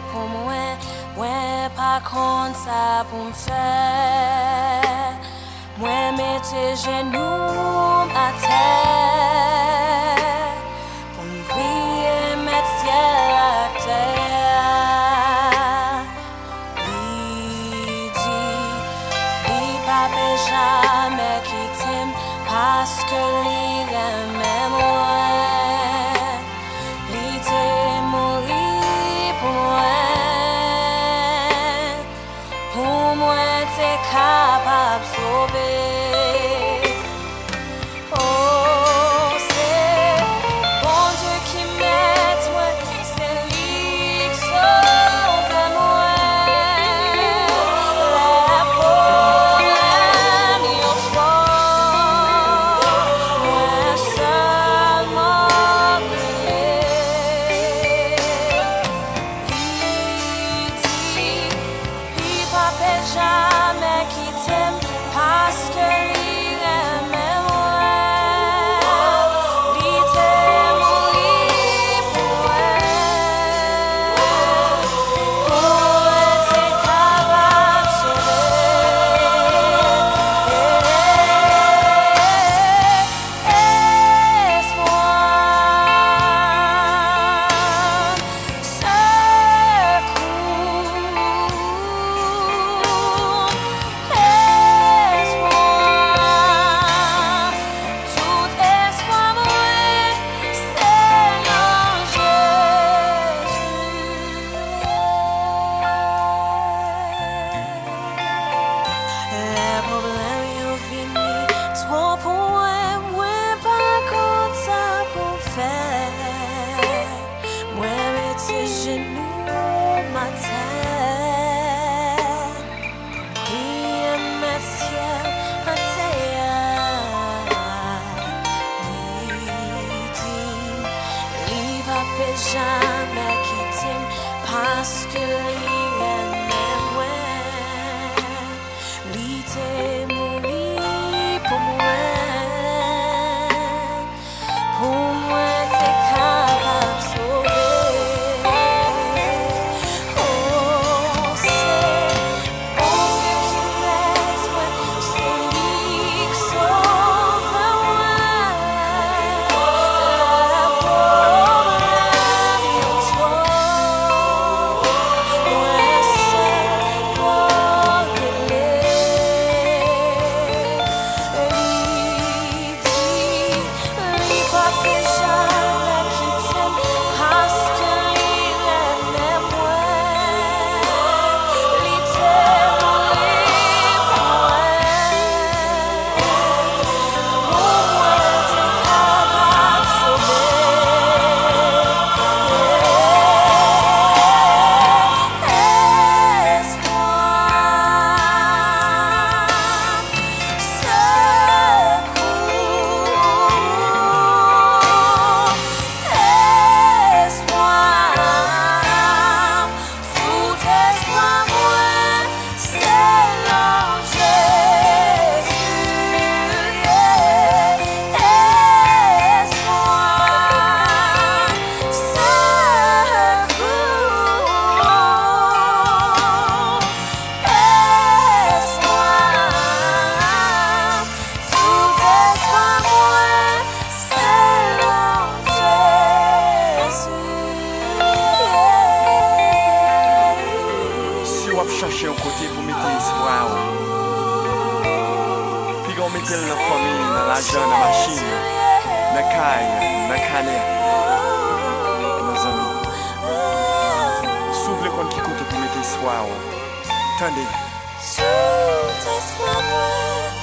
pour mwen Mwen pa kont sa pou m'fè Mwen mette genoum a tè Pou m'priye met siel a tè Li di, li pa pe jamè kitim Paske li remè jamais quitté parce que chache ou kote pou mette espoa ou. Pi gon mette l nan fami, nan lajan, nan machin, nan kay, nan kane, nan zami. Sou vle kon ki kote pou mette espoa ou. Tande. Tout espoa mwen.